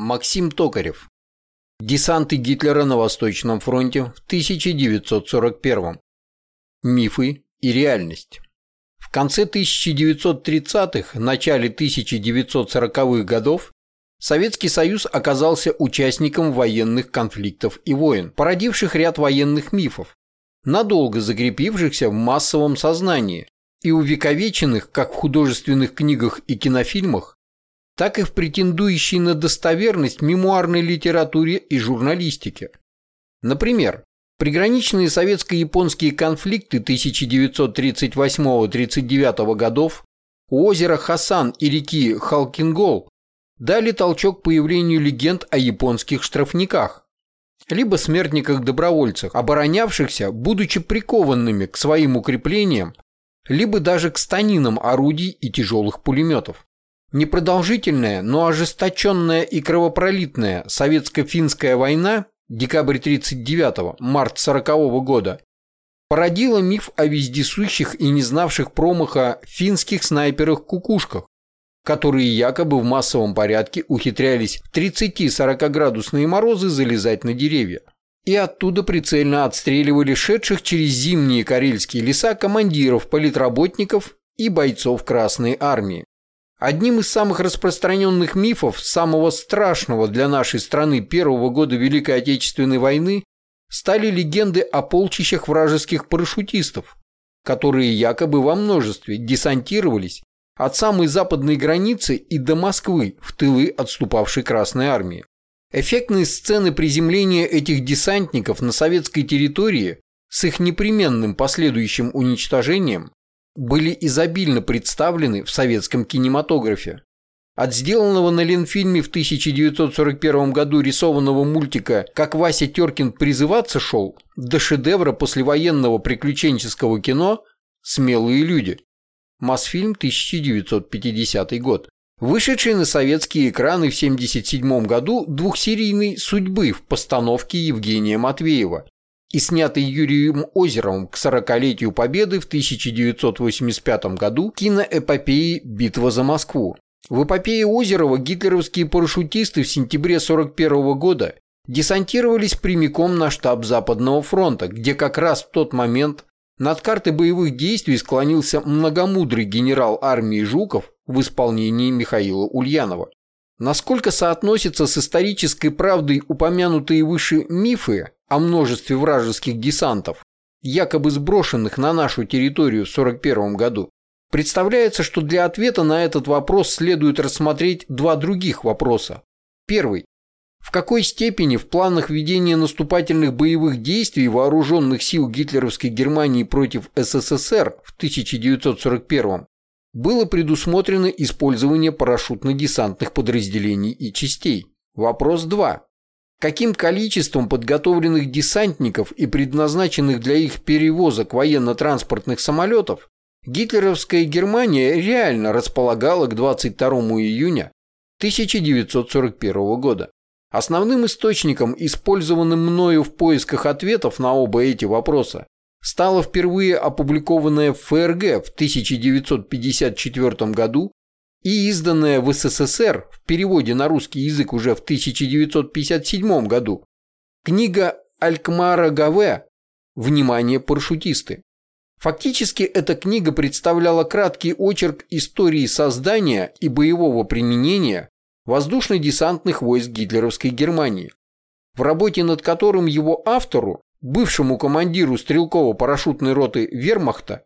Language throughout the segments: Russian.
Максим Токарев. Десанты Гитлера на Восточном фронте в 1941. Мифы и реальность. В конце 1930-х, начале 1940-х годов Советский Союз оказался участником военных конфликтов и войн, породивших ряд военных мифов, надолго закрепившихся в массовом сознании и увековеченных как в художественных книгах и кинофильмах, так и в претендующей на достоверность мемуарной литературе и журналистике. Например, приграничные советско-японские конфликты 1938-39 годов у озера Хасан и реки Халкингол дали толчок появлению легенд о японских штрафниках, либо смертниках-добровольцах, оборонявшихся, будучи прикованными к своим укреплениям, либо даже к станинам орудий и тяжелых пулеметов. Непродолжительная, но ожесточенная и кровопролитная советско-финская война декабрь 39-го, март 40-го года породила миф о вездесущих и не знавших промаха финских снайперах-кукушках, которые якобы в массовом порядке ухитрялись в 30-40 градусные морозы залезать на деревья и оттуда прицельно отстреливали шедших через зимние карельские леса командиров, политработников и бойцов Красной Армии. Одним из самых распространенных мифов самого страшного для нашей страны первого года Великой Отечественной войны стали легенды о полчищах вражеских парашютистов, которые якобы во множестве десантировались от самой западной границы и до Москвы в тылы отступавшей Красной Армии. Эффектные сцены приземления этих десантников на советской территории с их непременным последующим уничтожением были изобильно представлены в советском кинематографе. От сделанного на Ленфильме в 1941 году рисованного мультика «Как Вася Теркин призываться шел» до шедевра послевоенного приключенческого кино «Смелые люди». Мосфильм 1950 год. Вышедший на советские экраны в 1977 году двухсерийный «Судьбы» в постановке Евгения Матвеева, и снятый Юрием Озеровым к 40-летию Победы в 1985 году киноэпопеи «Битва за Москву». В эпопее Озерова гитлеровские парашютисты в сентябре 1941 года десантировались прямиком на штаб Западного фронта, где как раз в тот момент над картой боевых действий склонился многомудрый генерал армии Жуков в исполнении Михаила Ульянова. Насколько соотносятся с исторической правдой упомянутые выше мифы о множестве вражеских десантов, якобы сброшенных на нашу территорию в 1941 году, представляется, что для ответа на этот вопрос следует рассмотреть два других вопроса. Первый. В какой степени в планах ведения наступательных боевых действий вооруженных сил гитлеровской Германии против СССР в 1941 было предусмотрено использование парашютно-десантных подразделений и частей? Вопрос 2. Каким количеством подготовленных десантников и предназначенных для их перевозок военно-транспортных самолетов гитлеровская Германия реально располагала к 22 июня 1941 года? Основным источником, использованным мною в поисках ответов на оба эти вопроса, стала впервые опубликованная в ФРГ в 1954 году и изданная в СССР в переводе на русский язык уже в 1957 году книга Алькмара Гаве «Внимание, парашютисты». Фактически эта книга представляла краткий очерк истории создания и боевого применения воздушно-десантных войск гитлеровской Германии, в работе над которым его автору, бывшему командиру стрелково-парашютной роты Вермахта,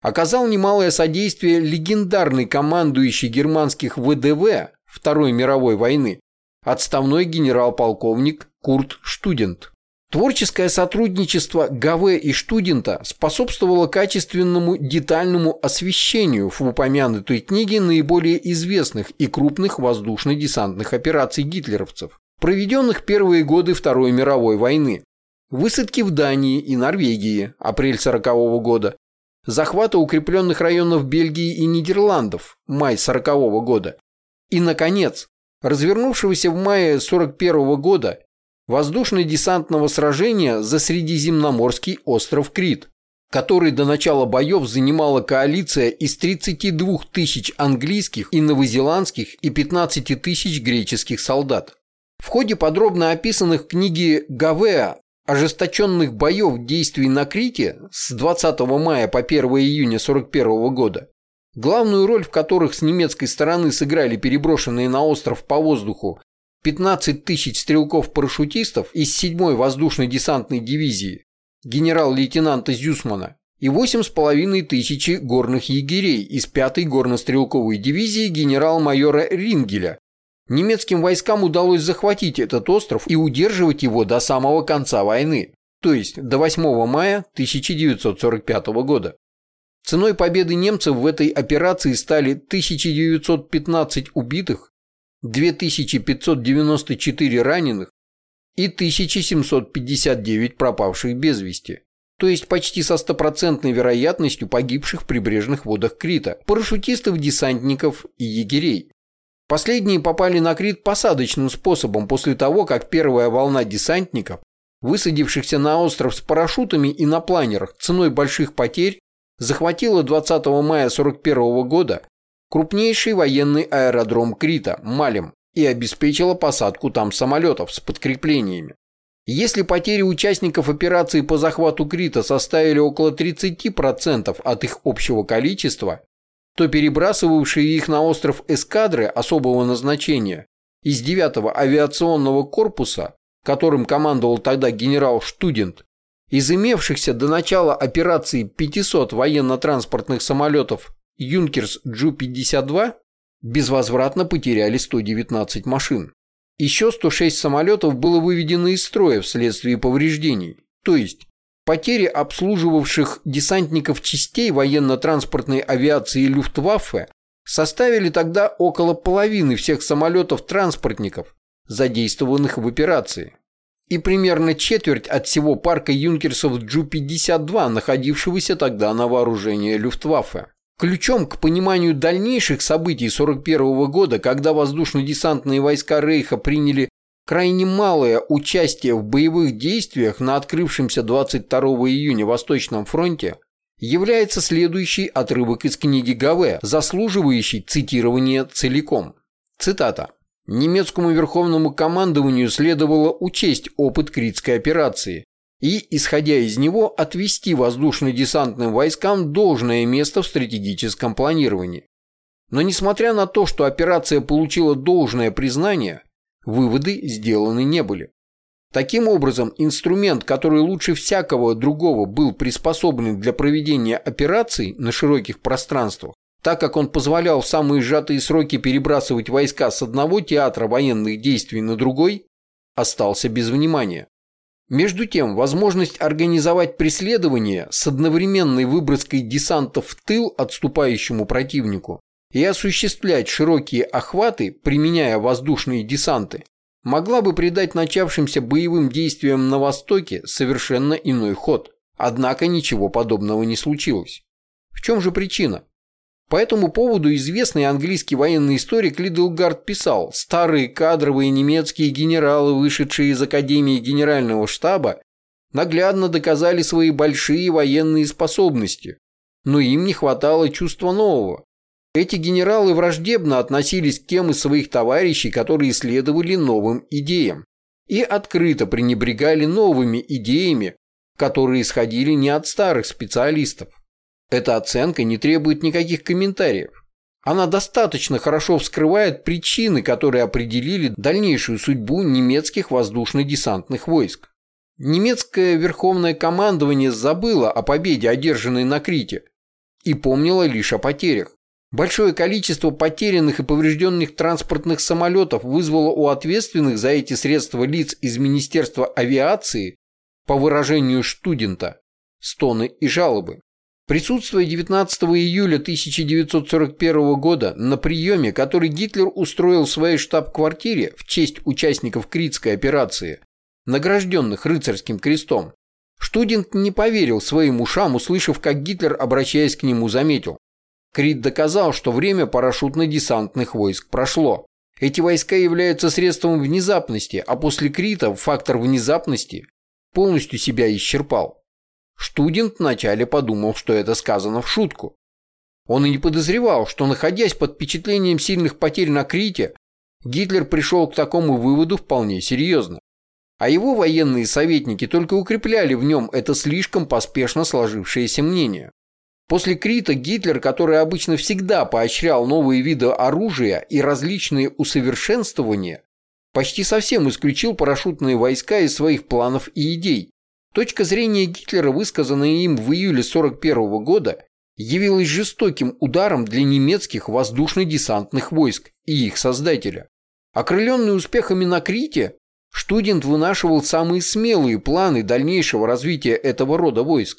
оказал немалое содействие легендарный командующий германских ВДВ Второй мировой войны, отставной генерал-полковник Курт Штудент. Творческое сотрудничество ГАВ и Штудента способствовало качественному детальному освещению в упомянутой книге наиболее известных и крупных воздушно-десантных операций гитлеровцев, проведенных первые годы Второй мировой войны. Высадки в Дании и Норвегии, апрель 40 -го года, захвата укрепленных районов Бельгии и Нидерландов, май 40 -го года. И, наконец, развернувшегося в мае 41 -го года воздушно-десантного сражения за Средиземноморский остров Крит. который до начала боев занимала коалиция из 32 тысяч английских и новозеландских и 15 тысяч греческих солдат. В ходе подробно описанных в книге Гавеа ожесточенных боев действий на Крите с 20 мая по 1 июня 41 года, главную роль в которых с немецкой стороны сыграли переброшенные на остров по воздуху 15 тысяч стрелков-парашютистов из 7-й воздушно-десантной дивизии генерал-лейтенанта Зюсмана и 8,5 тысячи горных егерей из 5-й горнострелковой дивизии генерал-майора Рингеля, Немецким войскам удалось захватить этот остров и удерживать его до самого конца войны, то есть до 8 мая 1945 года. Ценой победы немцев в этой операции стали 1915 убитых, 2594 раненых и 1759 пропавших без вести, то есть почти со стопроцентной вероятностью погибших в прибрежных водах Крита, парашютистов, десантников и егерей. Последние попали на Крит посадочным способом после того, как первая волна десантников, высадившихся на остров с парашютами и на планерах ценой больших потерь, захватила 20 мая 41 года крупнейший военный аэродром Крита – Малем и обеспечила посадку там самолетов с подкреплениями. Если потери участников операции по захвату Крита составили около 30% от их общего количества, то перебрасывавшие их на остров эскадры особого назначения из 9-го авиационного корпуса, которым командовал тогда генерал Штудент, из имевшихся до начала операции 500 военно-транспортных самолетов «Юнкерс Джу-52» безвозвратно потеряли 119 машин. Еще 106 самолетов было выведено из строя вследствие повреждений, то есть Потери обслуживавших десантников частей военно-транспортной авиации Люфтваффе составили тогда около половины всех самолетов-транспортников, задействованных в операции, и примерно четверть от всего парка юнкерсов Джу-52, находившегося тогда на вооружении Люфтваффе. Ключом к пониманию дальнейших событий 1941 года, когда воздушно-десантные войска Рейха приняли крайне малое участие в боевых действиях на открывшемся 22 июня Восточном фронте является следующий отрывок из книги Гаве, заслуживающий цитирования целиком. Цитата. Немецкому верховному командованию следовало учесть опыт Критской операции и, исходя из него, отвести воздушно-десантным войскам должное место в стратегическом планировании. Но несмотря на то, что операция получила должное признание, выводы сделаны не были. Таким образом, инструмент, который лучше всякого другого был приспособлен для проведения операций на широких пространствах, так как он позволял в самые сжатые сроки перебрасывать войска с одного театра военных действий на другой, остался без внимания. Между тем, возможность организовать преследование с одновременной выброской десанта в тыл отступающему противнику и осуществлять широкие охваты, применяя воздушные десанты, могла бы придать начавшимся боевым действиям на Востоке совершенно иной ход. Однако ничего подобного не случилось. В чем же причина? По этому поводу известный английский военный историк Лидлгард писал, старые кадровые немецкие генералы, вышедшие из Академии Генерального штаба, наглядно доказали свои большие военные способности, но им не хватало чувства нового, эти генералы враждебно относились к тем из своих товарищей, которые следовали новым идеям, и открыто пренебрегали новыми идеями, которые исходили не от старых специалистов. Эта оценка не требует никаких комментариев. Она достаточно хорошо вскрывает причины, которые определили дальнейшую судьбу немецких воздушно-десантных войск. Немецкое верховное командование забыло о победе, одержанной на Крите, и помнило лишь о потерях. Большое количество потерянных и поврежденных транспортных самолетов вызвало у ответственных за эти средства лиц из Министерства авиации, по выражению студента, стоны и жалобы. Присутствуя 19 июля 1941 года на приеме, который Гитлер устроил в своей штаб-квартире в честь участников Критской операции, награжденных рыцарским крестом, Штудент не поверил своим ушам, услышав, как Гитлер, обращаясь к нему, заметил. Крит доказал, что время парашютно-десантных войск прошло. Эти войска являются средством внезапности, а после Крита фактор внезапности полностью себя исчерпал. Студент вначале подумал, что это сказано в шутку. Он и не подозревал, что, находясь под впечатлением сильных потерь на Крите, Гитлер пришел к такому выводу вполне серьезно. А его военные советники только укрепляли в нем это слишком поспешно сложившееся мнение. После Крита Гитлер, который обычно всегда поощрял новые виды оружия и различные усовершенствования, почти совсем исключил парашютные войска из своих планов и идей. Точка зрения Гитлера, высказанная им в июле 1941 года, явилась жестоким ударом для немецких воздушно-десантных войск и их создателя. Окрыленный успехами на Крите, Штудент вынашивал самые смелые планы дальнейшего развития этого рода войск.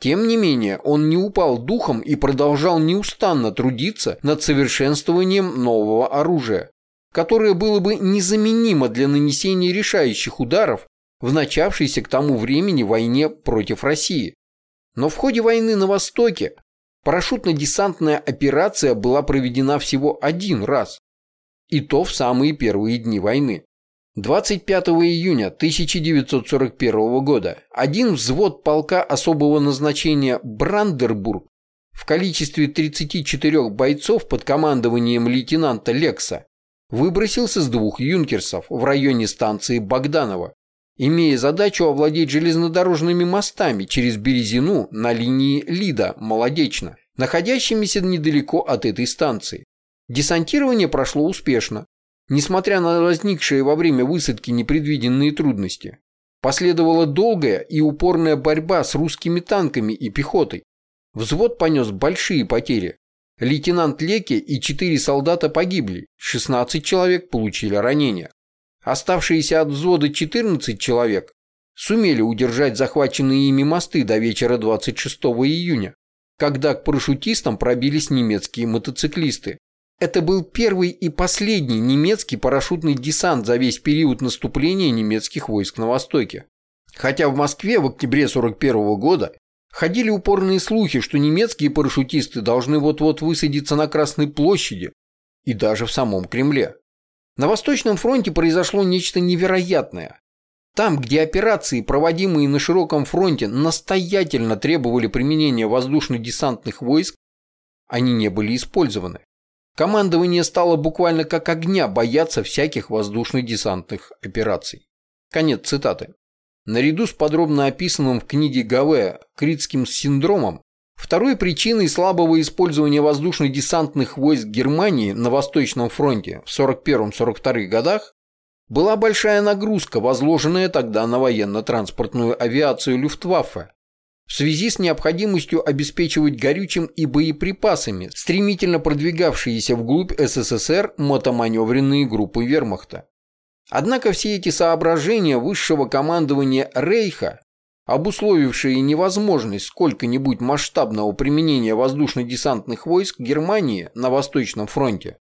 Тем не менее, он не упал духом и продолжал неустанно трудиться над совершенствованием нового оружия, которое было бы незаменимо для нанесения решающих ударов в начавшейся к тому времени войне против России. Но в ходе войны на Востоке парашютно-десантная операция была проведена всего один раз, и то в самые первые дни войны. 25 июня 1941 года один взвод полка особого назначения «Брандербург» в количестве 34 бойцов под командованием лейтенанта Лекса выбросился с двух юнкерсов в районе станции Богданова, имея задачу овладеть железнодорожными мостами через Березину на линии Лида-Молодечно, находящимися недалеко от этой станции. Десантирование прошло успешно, Несмотря на возникшие во время высадки непредвиденные трудности, последовала долгая и упорная борьба с русскими танками и пехотой. Взвод понес большие потери. Лейтенант Леке и четыре солдата погибли, 16 человек получили ранения. Оставшиеся от взвода 14 человек сумели удержать захваченные ими мосты до вечера 26 июня, когда к парашютистам пробились немецкие мотоциклисты. Это был первый и последний немецкий парашютный десант за весь период наступления немецких войск на Востоке. Хотя в Москве в октябре 1941 года ходили упорные слухи, что немецкие парашютисты должны вот-вот высадиться на Красной площади и даже в самом Кремле. На Восточном фронте произошло нечто невероятное. Там, где операции, проводимые на широком фронте, настоятельно требовали применения воздушно-десантных войск, они не были использованы. Командование стало буквально как огня бояться всяких воздушно-десантных операций. Конец цитаты. Наряду с подробно описанным в книге Гаве критским синдромом, второй причиной слабого использования воздушно-десантных войск Германии на Восточном фронте в 41-42 годах была большая нагрузка, возложенная тогда на военно-транспортную авиацию Люфтваффе, в связи с необходимостью обеспечивать горючим и боеприпасами стремительно продвигавшиеся вглубь СССР мотоманевренные группы вермахта. Однако все эти соображения высшего командования Рейха, обусловившие невозможность сколько-нибудь масштабного применения воздушно-десантных войск Германии на Восточном фронте,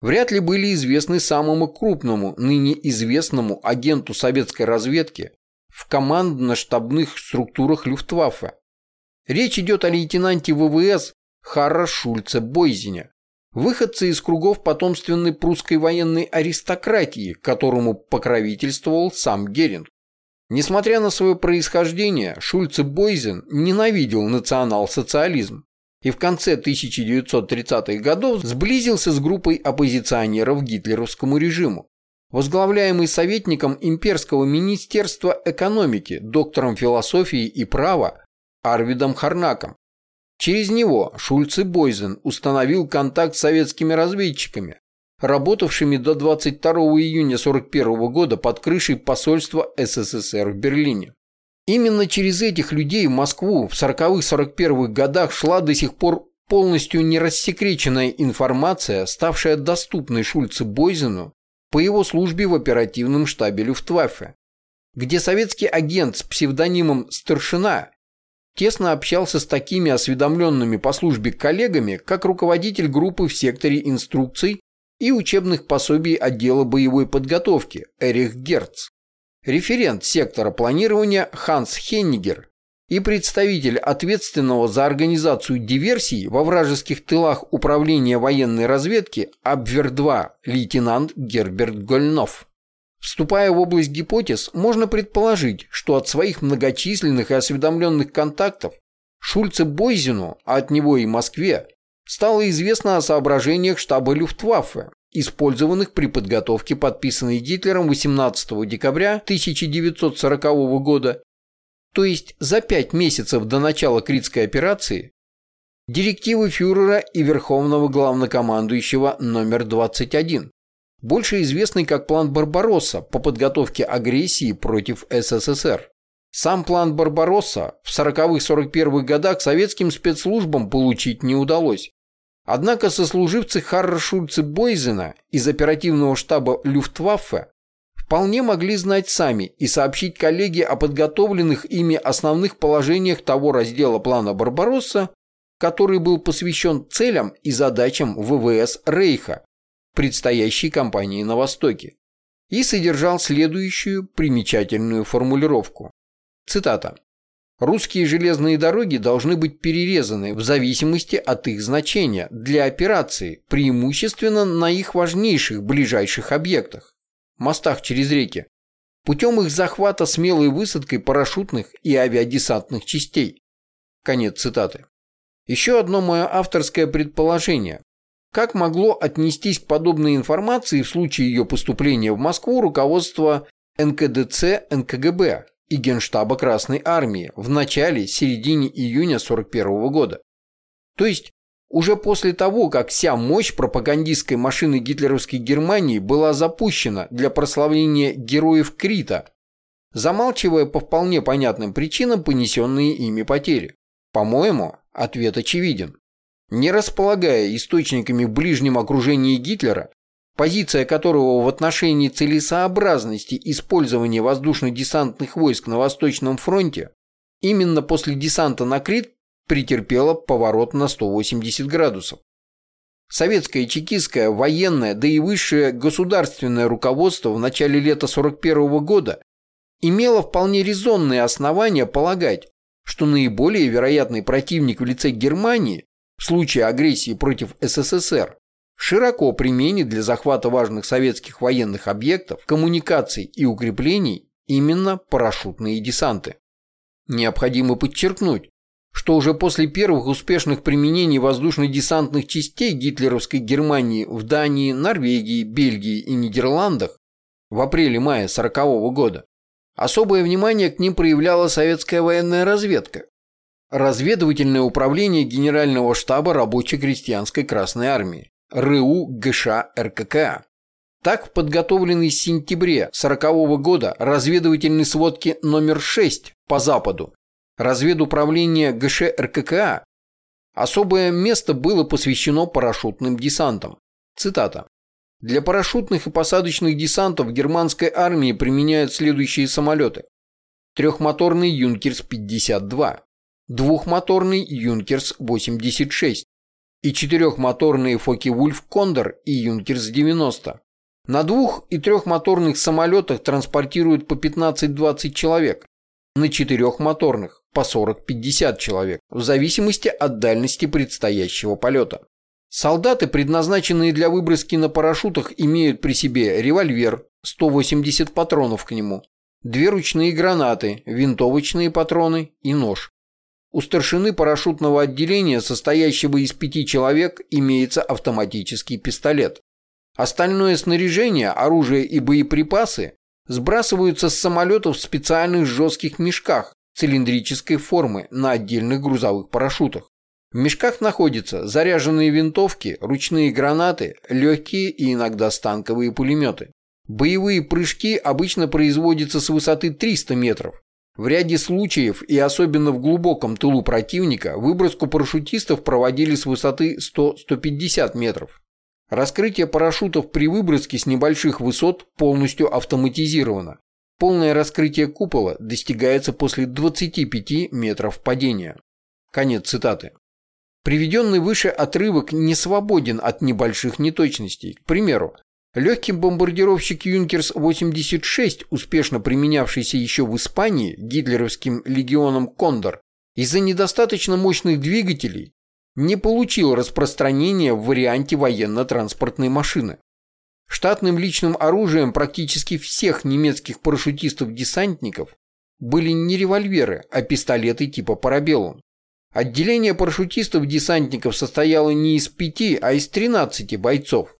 вряд ли были известны самому крупному, ныне известному агенту советской разведки в командно-штабных структурах Люфтваффе. Речь идет о лейтенанте ВВС Харра Шульце Бойзине, выходце из кругов потомственной прусской военной аристократии, которому покровительствовал сам Геринг. Несмотря на свое происхождение, Шульце Бойзен ненавидел национал-социализм и в конце 1930-х годов сблизился с группой оппозиционеров гитлеровскому режиму возглавляемый советником Имперского министерства экономики, доктором философии и права Арвидом Харнаком. Через него Шульц и Бойзен установил контакт с советскими разведчиками, работавшими до 22 июня 1941 года под крышей посольства СССР в Берлине. Именно через этих людей в Москву в 40-41 годах шла до сих пор полностью нерассекреченная информация, ставшая доступной Шульце Бойзену по его службе в оперативном штабе Люфтваффе, где советский агент с псевдонимом «Старшина» тесно общался с такими осведомленными по службе коллегами, как руководитель группы в секторе инструкций и учебных пособий отдела боевой подготовки Эрих Герц, референт сектора планирования Ханс Хеннигер и представитель ответственного за организацию диверсий во вражеских тылах управления военной разведки Абвер-2 лейтенант Герберт Гольнов. Вступая в область гипотез, можно предположить, что от своих многочисленных и осведомленных контактов Шульце Бойзину, а от него и Москве, стало известно о соображениях штаба Люфтваффе, использованных при подготовке подписанной Гитлером 18 декабря 1940 года, то есть за пять месяцев до начала Критской операции, директивы фюрера и Верховного главнокомандующего номер 21, больше известный как план Барбаросса по подготовке агрессии против СССР. Сам план Барбаросса в 40-41 годах советским спецслужбам получить не удалось. Однако сослуживцы Харра Шульце Бойзена из оперативного штаба Люфтваффе вполне могли знать сами и сообщить коллеге о подготовленных ими основных положениях того раздела плана Барбаросса, который был посвящен целям и задачам ВВС Рейха, предстоящей кампании на Востоке, и содержал следующую примечательную формулировку. Цитата. Русские железные дороги должны быть перерезаны в зависимости от их значения для операции, преимущественно на их важнейших ближайших объектах – мостах через реки, путем их захвата смелой высадкой парашютных и авиадесантных частей. Конец цитаты. Еще одно мое авторское предположение. Как могло отнестись к подобной информации в случае ее поступления в Москву руководство НКДЦ НКГБ, и Генштаба Красной Армии в начале-середине июня 41 года. То есть уже после того, как вся мощь пропагандистской машины гитлеровской Германии была запущена для прославления героев Крита, замалчивая по вполне понятным причинам понесенные ими потери. По-моему, ответ очевиден. Не располагая источниками в ближнем окружении Гитлера, позиция которого в отношении целесообразности использования воздушно-десантных войск на Восточном фронте именно после десанта на Крит претерпела поворот на 180 градусов. Советское чекистское военное, да и высшее государственное руководство в начале лета 41 года имело вполне резонные основания полагать, что наиболее вероятный противник в лице Германии в случае агрессии против СССР широко применит для захвата важных советских военных объектов, коммуникаций и укреплений именно парашютные десанты. Необходимо подчеркнуть, что уже после первых успешных применений воздушно-десантных частей гитлеровской Германии в Дании, Норвегии, Бельгии и Нидерландах в апреле-мае 40 года особое внимание к ним проявляла советская военная разведка, разведывательное управление Генерального штаба рабоче-крестьянской Красной Армии. РУ ГШ РККА. Так в подготовленной в сентябре 40 года разведывательной сводке номер 6 по Западу разведуправление ГШ РККА особое место было посвящено парашютным десантам. Цитата. Для парашютных и посадочных десантов германской армии применяют следующие самолеты. Трехмоторный Юнкерс-52, двухмоторный Юнкерс-86, и четырехмоторные Фоки-Вульф Кондор и Юнкерс-90. На двух- и трехмоторных самолетах транспортируют по 15-20 человек, на четырехмоторных по 40-50 человек, в зависимости от дальности предстоящего полета. Солдаты, предназначенные для выброски на парашютах, имеют при себе револьвер, 180 патронов к нему, две ручные гранаты, винтовочные патроны и нож. У старшины парашютного отделения, состоящего из пяти человек, имеется автоматический пистолет. Остальное снаряжение, оружие и боеприпасы сбрасываются с самолетов в специальных жестких мешках цилиндрической формы на отдельных грузовых парашютах. В мешках находятся заряженные винтовки, ручные гранаты, легкие и иногда станковые пулеметы. Боевые прыжки обычно производятся с высоты 300 метров, в ряде случаев, и особенно в глубоком тылу противника, выброску парашютистов проводили с высоты 100-150 метров. Раскрытие парашютов при выброске с небольших высот полностью автоматизировано. Полное раскрытие купола достигается после 25 метров падения. Конец цитаты. Приведенный выше отрывок не свободен от небольших неточностей. К примеру, Легкий бомбардировщик «Юнкерс-86», успешно применявшийся еще в Испании гитлеровским легионом «Кондор», из-за недостаточно мощных двигателей не получил распространения в варианте военно-транспортной машины. Штатным личным оружием практически всех немецких парашютистов-десантников были не револьверы, а пистолеты типа «Парабеллум». Отделение парашютистов-десантников состояло не из пяти, а из тринадцати бойцов.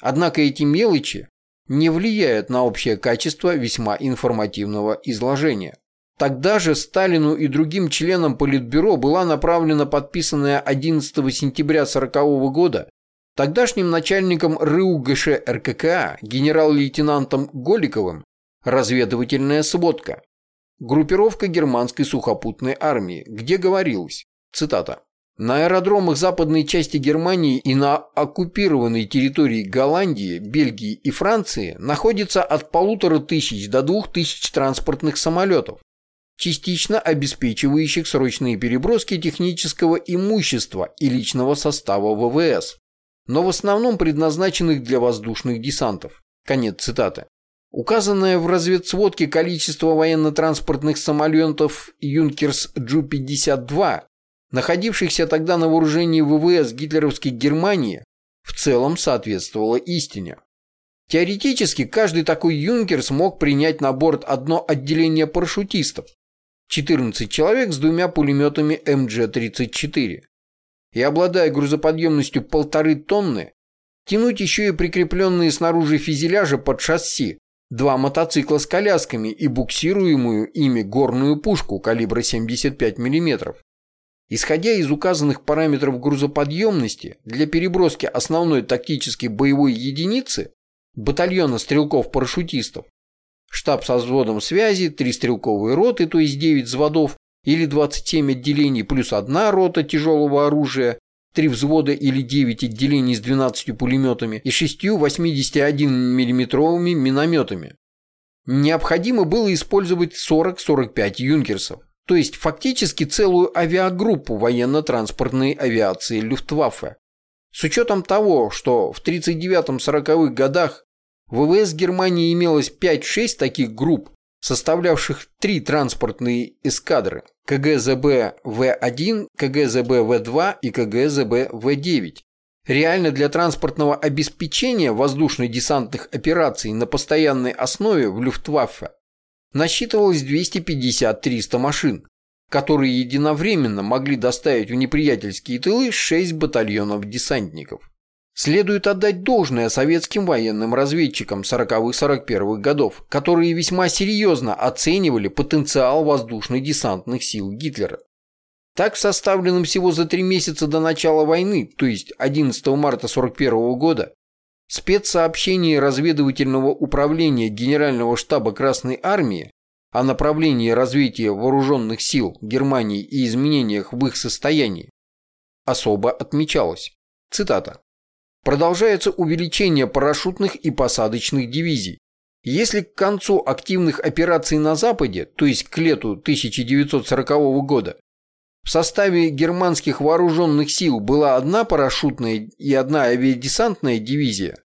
Однако эти мелочи не влияют на общее качество весьма информативного изложения. Тогда же Сталину и другим членам Политбюро была направлена подписанная 11 сентября 1940 года тогдашним начальником РУГШ РККА генерал-лейтенантом Голиковым разведывательная сводка. Группировка германской сухопутной армии, где говорилось, цитата, на аэродромах западной части Германии и на оккупированной территории Голландии, Бельгии и Франции находится от полутора тысяч до двух тысяч транспортных самолетов, частично обеспечивающих срочные переброски технического имущества и личного состава ВВС, но в основном предназначенных для воздушных десантов. Конец цитаты. Указанное в разведсводке количество военно-транспортных самолетов «Юнкерс Джу-52», находившихся тогда на вооружении ВВС гитлеровской Германии, в целом соответствовало истине. Теоретически, каждый такой «Юнкерс» мог принять на борт одно отделение парашютистов, 14 человек с двумя пулеметами МГ-34, и, обладая грузоподъемностью полторы тонны, тянуть еще и прикрепленные снаружи фюзеляжа под шасси два мотоцикла с колясками и буксируемую ими горную пушку калибра 75 мм. Исходя из указанных параметров грузоподъемности, для переброски основной тактической боевой единицы батальона стрелков-парашютистов, штаб со взводом связи, три стрелковые роты, то есть 9 взводов или 27 отделений плюс одна рота тяжелого оружия, три взвода или 9 отделений с 12 пулеметами и 6 81 миллиметровыми минометами. Необходимо было использовать 40-45 юнкерсов, то есть фактически целую авиагруппу военно-транспортной авиации Люфтваффе. С учетом того, что в 39-40-х годах в ВВС Германии имелось 5-6 таких групп, составлявших три транспортные эскадры – КГЗБ В-1, КГЗБ В-2 и КГЗБ В-9. Реально для транспортного обеспечения воздушно-десантных операций на постоянной основе в Люфтваффе насчитывалось 250-300 машин, которые единовременно могли доставить в неприятельские тылы 6 батальонов десантников. Следует отдать должное советским военным разведчикам 40-41-х годов, которые весьма серьезно оценивали потенциал воздушно-десантных сил Гитлера. Так, в составленном всего за три месяца до начала войны, то есть 11 марта 1941 года, спецсообщении разведывательного управления Генерального штаба Красной Армии о направлении развития вооруженных сил Германии и изменениях в их состоянии особо отмечалось. Цитата. Продолжается увеличение парашютных и посадочных дивизий. Если к концу активных операций на Западе, то есть к лету 1940 года, в составе германских вооруженных сил была одна парашютная и одна авиадесантная дивизия,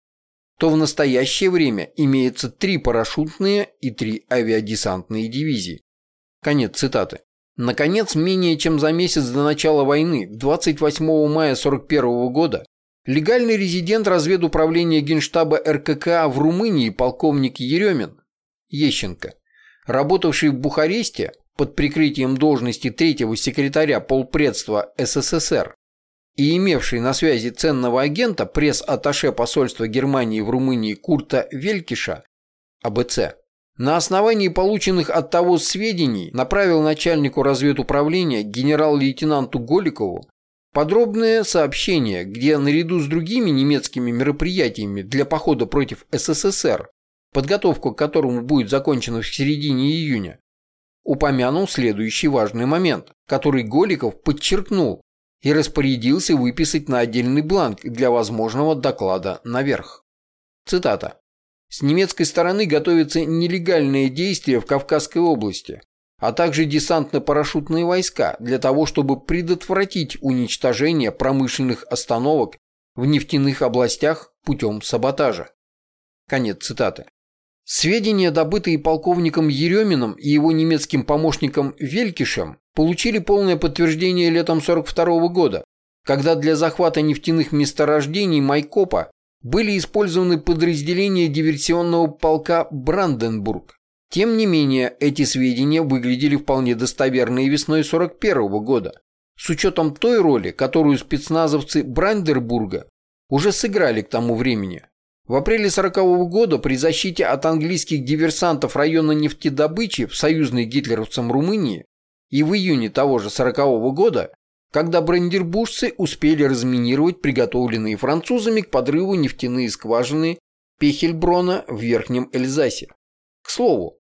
то в настоящее время имеется три парашютные и три авиадесантные дивизии. Конец цитаты. Наконец, менее чем за месяц до начала войны, 28 мая 1941 года, Легальный резидент разведуправления Генштаба РКК в Румынии полковник Еремин Ещенко, работавший в Бухаресте под прикрытием должности третьего секретаря полпредства СССР и имевший на связи ценного агента пресс-атташе посольства Германии в Румынии Курта Велькиша, АБЦ, на основании полученных от того сведений направил начальнику разведуправления генерал-лейтенанту Голикову Подробное сообщение, где наряду с другими немецкими мероприятиями для похода против СССР, подготовка к которому будет закончена в середине июня, упомянул следующий важный момент, который Голиков подчеркнул и распорядился выписать на отдельный бланк для возможного доклада наверх. Цитата. «С немецкой стороны готовится нелегальное действие в Кавказской области, а также десантно-парашютные войска для того, чтобы предотвратить уничтожение промышленных остановок в нефтяных областях путем саботажа. Конец цитаты. Сведения, добытые полковником Ереминым и его немецким помощником Велькишем, получили полное подтверждение летом 1942 года, когда для захвата нефтяных месторождений Майкопа были использованы подразделения диверсионного полка «Бранденбург». Тем не менее, эти сведения выглядели вполне достоверно и весной 41 года, с учетом той роли, которую спецназовцы Брандербурга уже сыграли к тому времени. В апреле 40 года при защите от английских диверсантов района нефтедобычи в союзной гитлеровцам Румынии и в июне того же 40 года, когда брандербуржцы успели разминировать приготовленные французами к подрыву нефтяные скважины Пехельброна в Верхнем Эльзасе. К слову,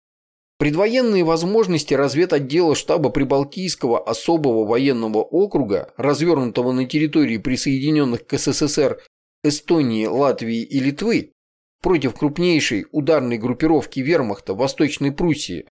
предвоенные возможности разведотдела штаба Прибалтийского особого военного округа, развернутого на территории присоединенных к СССР Эстонии, Латвии и Литвы, против крупнейшей ударной группировки вермахта Восточной Пруссии,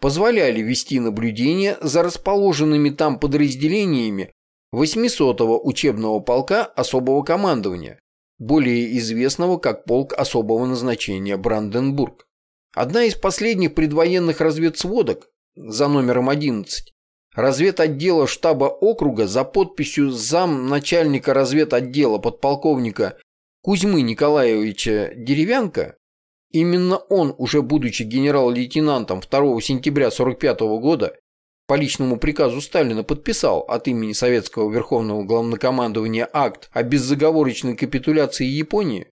позволяли вести наблюдение за расположенными там подразделениями 800-го учебного полка особого командования, более известного как полк особого назначения Бранденбург. Одна из последних предвоенных разведсводок за номером 11 разведотдела штаба округа за подписью зам начальника разведотдела подполковника Кузьмы Николаевича Деревянко, именно он, уже будучи генерал-лейтенантом 2 сентября 1945 года, по личному приказу Сталина подписал от имени Советского Верховного Главнокомандования акт о беззаговорочной капитуляции Японии,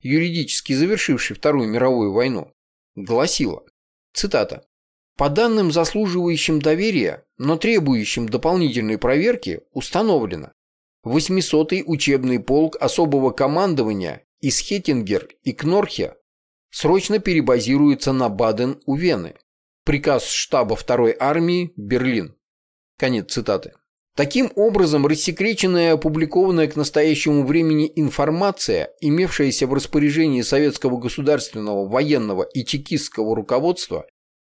юридически завершивший Вторую мировую войну гласила, цитата, «По данным, заслуживающим доверия, но требующим дополнительной проверки, установлено, 800-й учебный полк особого командования из Хеттингер и Кнорхе срочно перебазируется на Баден у Вены. Приказ штаба 2-й армии Берлин». Конец цитаты. Таким образом, рассекреченная и опубликованная к настоящему времени информация, имевшаяся в распоряжении советского государственного военного и чекистского руководства,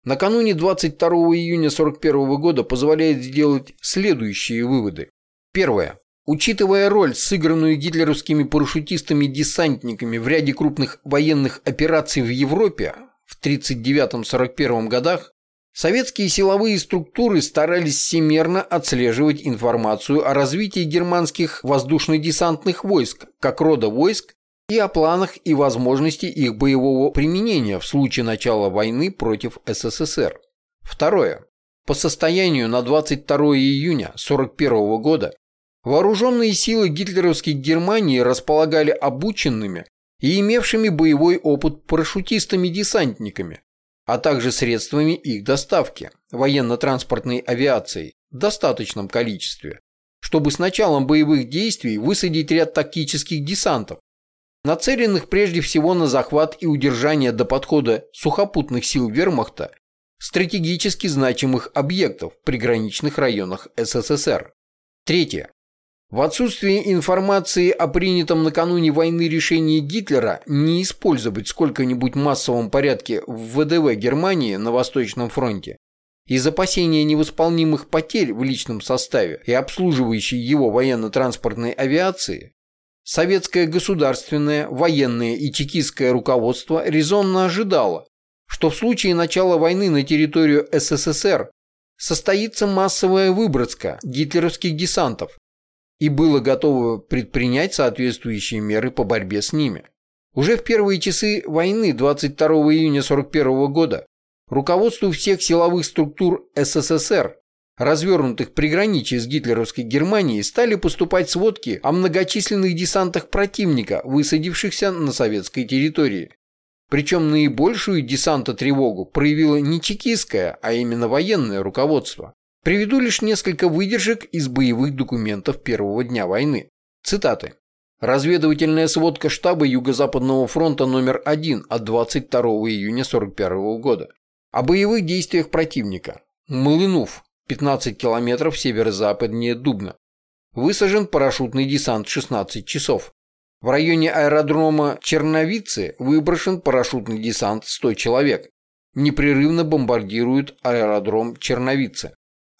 накануне 22 июня 1941 года позволяет сделать следующие выводы. Первое. Учитывая роль, сыгранную гитлеровскими парашютистами-десантниками в ряде крупных военных операций в Европе в 1939-1941 годах, Советские силовые структуры старались всемерно отслеживать информацию о развитии германских воздушно-десантных войск, как рода войск, и о планах и возможности их боевого применения в случае начала войны против СССР. Второе. По состоянию на 22 июня 1941 года вооруженные силы гитлеровской Германии располагали обученными и имевшими боевой опыт парашютистами-десантниками, а также средствами их доставки, военно-транспортной авиацией, в достаточном количестве, чтобы с началом боевых действий высадить ряд тактических десантов, нацеленных прежде всего на захват и удержание до подхода сухопутных сил вермахта стратегически значимых объектов в приграничных районах СССР. Третье. В отсутствие информации о принятом накануне войны решении Гитлера не использовать сколько-нибудь массовом порядке в ВДВ Германии на Восточном фронте. Из опасения невосполнимых потерь в личном составе и обслуживающей его военно-транспортной авиации, советское государственное, военное и чекистское руководство резонно ожидало, что в случае начала войны на территорию СССР состоится массовая выброска гитлеровских десантов, и было готово предпринять соответствующие меры по борьбе с ними. Уже в первые часы войны 22 июня 1941 года руководству всех силовых структур СССР, развернутых при граничии с гитлеровской Германией, стали поступать сводки о многочисленных десантах противника, высадившихся на советской территории. Причем наибольшую десанта-тревогу проявило не чекистское, а именно военное руководство. Приведу лишь несколько выдержек из боевых документов первого дня войны. Цитаты. Разведывательная сводка штаба Юго-Западного фронта номер 1 от 22 июня 1941 года. О боевых действиях противника. Млынув, 15 километров северо-западнее Дубна. Высажен парашютный десант 16 часов. В районе аэродрома Черновицы выброшен парашютный десант 100 человек. Непрерывно бомбардируют аэродром Черновицы.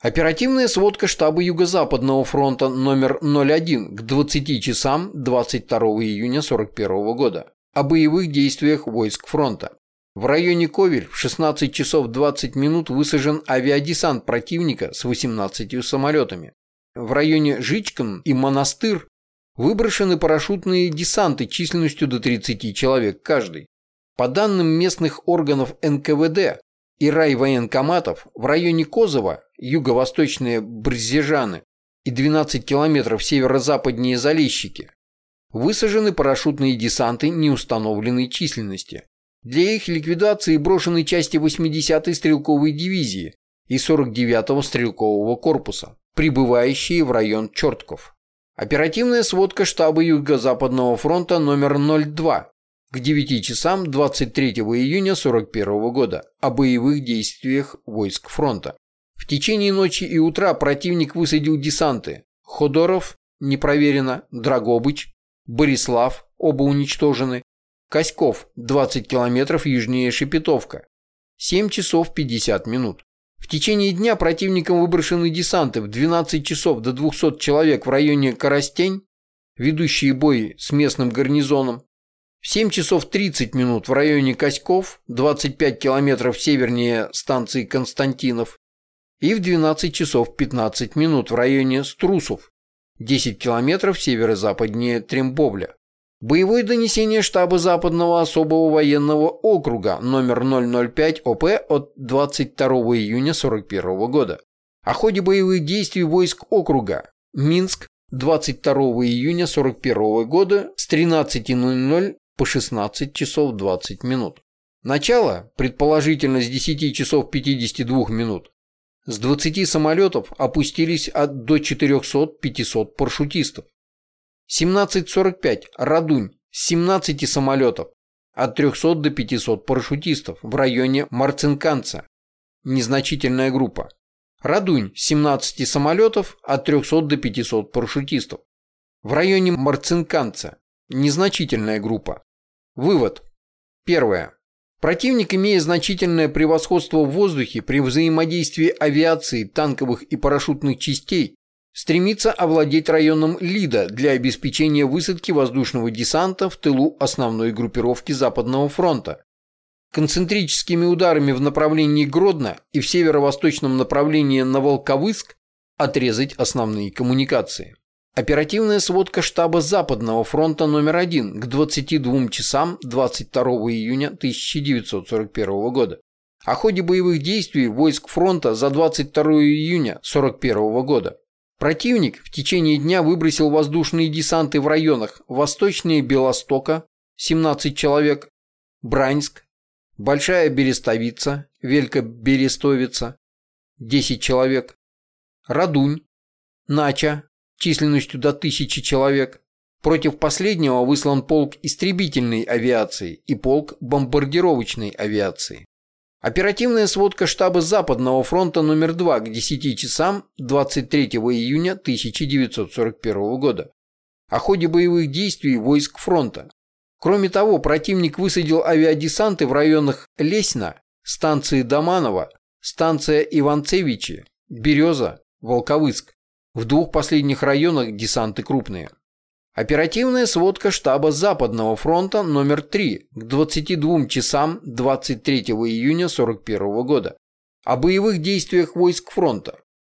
Оперативная сводка штаба Юго-Западного фронта номер 01 к 20 часам 22 июня 1941 года о боевых действиях войск фронта. В районе Ковель в 16 часов 20 минут высажен авиадесант противника с 18 самолетами. В районе Жичкан и Монастыр Выброшены парашютные десанты численностью до 30 человек каждый. По данным местных органов НКВД и райвоенкоматов, в районе Козова, юго-восточные Брзежаны и 12 километров северо-западнее Залещики, высажены парашютные десанты неустановленной численности. Для их ликвидации брошены части 80-й стрелковой дивизии и 49-го стрелкового корпуса, прибывающие в район Чертков. Оперативная сводка штаба Юго-Западного фронта номер 02 к 9 часам 23 июня 41 года о боевых действиях войск фронта. В течение ночи и утра противник высадил десанты Ходоров, непроверено, Драгобыч, Борислав, оба уничтожены, Коськов, 20 километров южнее Шепетовка, 7 часов 50 минут. В течение дня противником выброшены десанты в 12 часов до 200 человек в районе Коростень, ведущие бой с местным гарнизоном, в 7 часов 30 минут в районе Коськов, 25 километров севернее станции Константинов, и в 12 часов 15 минут в районе Струсов, 10 километров северо-западнее Трембовля. Боевое донесение штаба Западного особого военного округа номер 005 ОП от 22 июня 41 года. О ходе боевых действий войск округа Минск 22 июня 41 года с 13.00 по 16 часов 20 минут. Начало, предположительно с 10 часов 52 минут. С 20 самолетов опустились от до 400-500 парашютистов. 17.45. Радунь. 17 самолетов. От 300 до 500 парашютистов в районе Марцинканца. Незначительная группа. Радунь. 17 самолетов. От 300 до 500 парашютистов. В районе Марцинканца. Незначительная группа. Вывод. Первое. Противник, имея значительное превосходство в воздухе при взаимодействии авиации, танковых и парашютных частей, стремится овладеть районом Лида для обеспечения высадки воздушного десанта в тылу основной группировки Западного фронта. Концентрическими ударами в направлении Гродно и в северо-восточном направлении на Волковыск отрезать основные коммуникации. Оперативная сводка штаба Западного фронта номер 1 к 22 часам 22 июня 1941 года. О ходе боевых действий войск фронта за 22 июня 1941 года. Противник в течение дня выбросил воздушные десанты в районах Восточнее Белостока 17 человек, Брянск, Большая Берестовица, Великоберестовица 10 человек, Радунь, Нача численностью до тысячи человек. Против последнего выслан полк истребительной авиации и полк бомбардировочной авиации. Оперативная сводка штаба Западного фронта номер 2 к 10 часам 23 июня 1941 года. О ходе боевых действий войск фронта. Кроме того, противник высадил авиадесанты в районах Лесна, станции Доманова, станция Иванцевичи, Береза, Волковыск. В двух последних районах десанты крупные. Оперативная сводка штаба Западного фронта номер 3 к 22 часам 23 июня 1941 года. О боевых действиях войск фронта.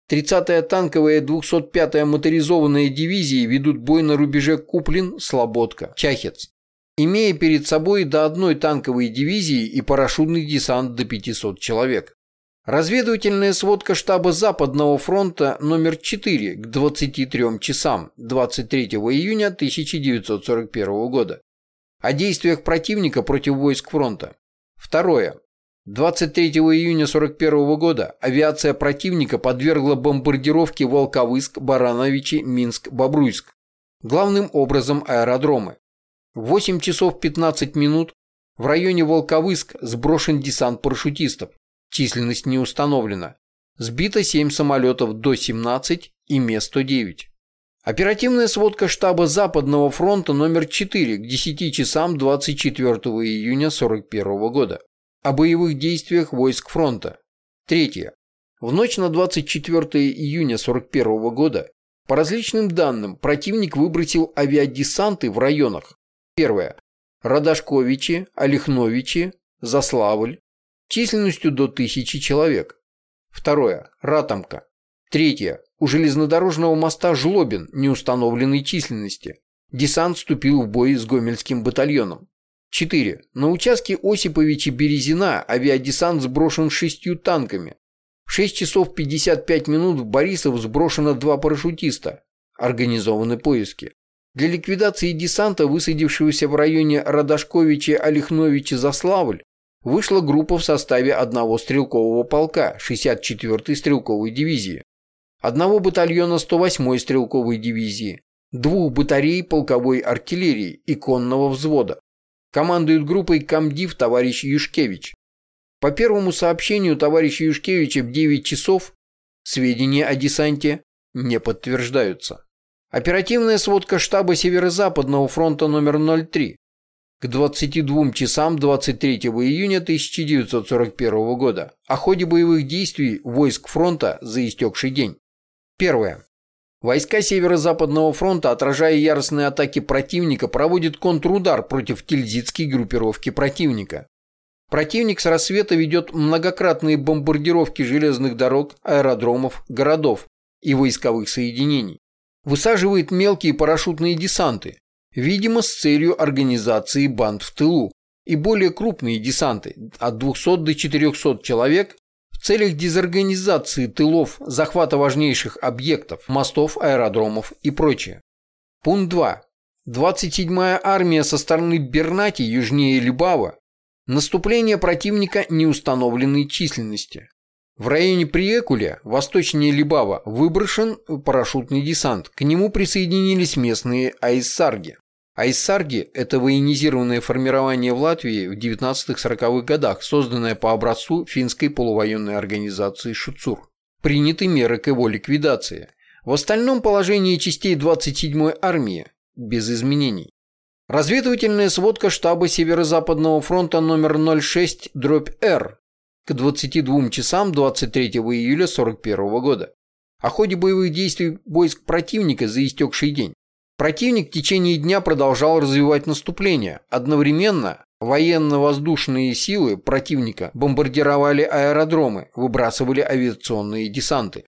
30-я танковая 205-я моторизованная дивизии ведут бой на рубеже Куплин, Слободка, Чахец, имея перед собой до одной танковой дивизии и парашютный десант до 500 человек. Разведывательная сводка штаба Западного фронта номер 4 к 23 часам 23 июня 1941 года. О действиях противника против войск фронта. Второе. 23 июня 1941 года авиация противника подвергла бомбардировке Волковыск, Барановичи, Минск, Бобруйск. Главным образом аэродромы. В 8 часов 15 минут в районе Волковыск сброшен десант парашютистов. Численность не установлена. Сбито 7 самолетов до 17 и Ме-109. Оперативная сводка штаба Западного фронта номер 4 к 10 часам 24 июня 1941 года. О боевых действиях войск фронта. Третье. В ночь на 24 июня 1941 года по различным данным противник выбросил авиадесанты в районах. Первое. Радашковичи, Олехновичи, Заславль, численностью до тысячи человек. Второе. Ратомка. Третье. У железнодорожного моста Жлобин неустановленной численности. Десант вступил в бой с Гомельским батальоном. 4. На участке Осиповича-Березина авиадесант сброшен шестью танками. В 6 часов 55 минут в Борисов сброшено два парашютиста. Организованы поиски. Для ликвидации десанта, высадившегося в районе Радашковича Олехновича Заславль, вышла группа в составе одного стрелкового полка 64-й стрелковой дивизии, одного батальона 108-й стрелковой дивизии, двух батарей полковой артиллерии и конного взвода. Командует группой комдив товарищ Юшкевич. По первому сообщению товарища Юшкевича в 9 часов сведения о десанте не подтверждаются. Оперативная сводка штаба Северо-Западного фронта номер 03 к 22 часам 23 июня 1941 года о ходе боевых действий войск фронта за истекший день. Первое. Войска Северо-Западного фронта, отражая яростные атаки противника, проводят контрудар против тильзитской группировки противника. Противник с рассвета ведет многократные бомбардировки железных дорог, аэродромов, городов и войсковых соединений. Высаживает мелкие парашютные десанты, видимо с целью организации банд в тылу, и более крупные десанты от 200 до 400 человек целях дезорганизации тылов, захвата важнейших объектов, мостов, аэродромов и прочее. Пункт 2. 27-я армия со стороны Бернати южнее Любава. Наступление противника неустановленной численности. В районе Приекуля, восточнее Либава, выброшен парашютный десант. К нему присоединились местные айссарги. Айссарги – это военизированное формирование в Латвии в 1940-х годах, созданное по образцу финской полувоенной организации «Шуцур». Приняты меры к его ликвидации. В остальном положение частей 27-й армии без изменений. Разведывательная сводка штаба Северо-Западного фронта номер 06 дробь Р к 22 часам 23 июля 1941 года. О ходе боевых действий войск противника за истекший день. Противник в течение дня продолжал развивать наступление. Одновременно военно-воздушные силы противника бомбардировали аэродромы, выбрасывали авиационные десанты.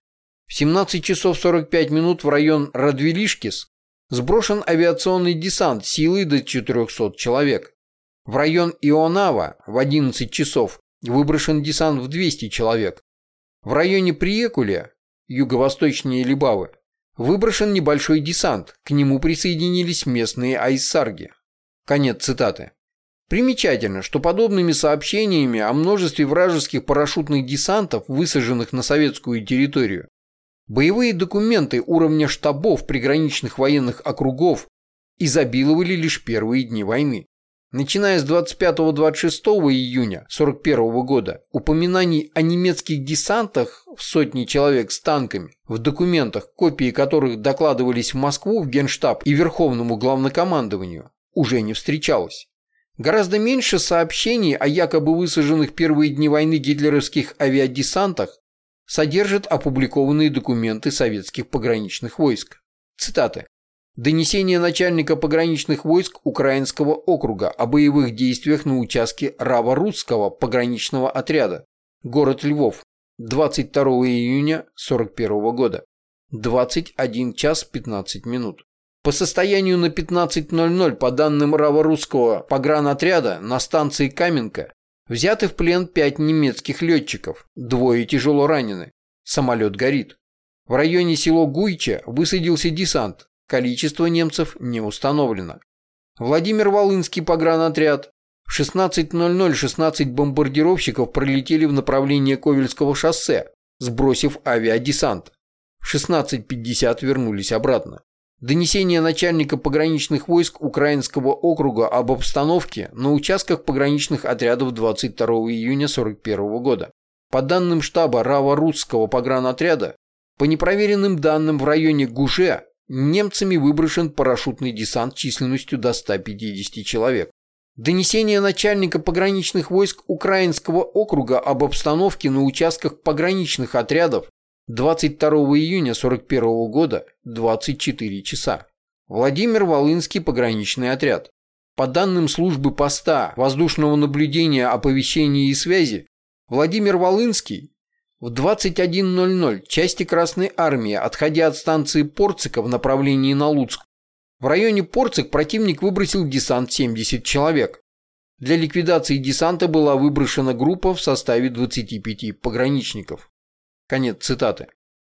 В 17 часов 45 минут в район Радвилишкис сброшен авиационный десант силой до 400 человек. В район Ионава в 11 часов выброшен десант в 200 человек. В районе Приекуля, юго-восточнее Либавы, Выброшен небольшой десант, к нему присоединились местные айсарги. Конец цитаты. Примечательно, что подобными сообщениями о множестве вражеских парашютных десантов, высаженных на советскую территорию, боевые документы уровня штабов приграничных военных округов изобиловали лишь первые дни войны. Начиная с 25-26 июня 1941 года, упоминаний о немецких десантах в сотни человек с танками, в документах, копии которых докладывались в Москву в Генштаб и Верховному главнокомандованию, уже не встречалось. Гораздо меньше сообщений о якобы высаженных первые дни войны гитлеровских авиадесантах содержат опубликованные документы советских пограничных войск. Цитаты. Донесение начальника пограничных войск Украинского округа о боевых действиях на участке Рава-Русского пограничного отряда. Город Львов. 22 июня 41 года. 21 час 15 минут. По состоянию на 15.00 по данным Рава-Русского погранотряда на станции Каменка взяты в плен 5 немецких летчиков, двое тяжело ранены. Самолет горит. В районе село Гуйча высадился десант, Количество немцев не установлено. Владимир Волынский погранотряд. В 16.00 16 бомбардировщиков пролетели в направлении Ковельского шоссе, сбросив авиадесант. В 16.50 вернулись обратно. Донесение начальника пограничных войск Украинского округа об обстановке на участках пограничных отрядов 22 июня 1941 года. По данным штаба Рава-Русского погранотряда, по непроверенным данным в районе Гуже немцами выброшен парашютный десант численностью до 150 человек. Донесение начальника пограничных войск Украинского округа об обстановке на участках пограничных отрядов 22 июня 41 года 24 часа. Владимир Волынский пограничный отряд. По данным службы поста воздушного наблюдения, оповещения и связи, Владимир Волынский в 21.00 части Красной Армии, отходя от станции Порцика в направлении на Луцк, В районе Порцик противник выбросил десант 70 человек. Для ликвидации десанта была выброшена группа в составе 25 пограничников. Конец цитаты.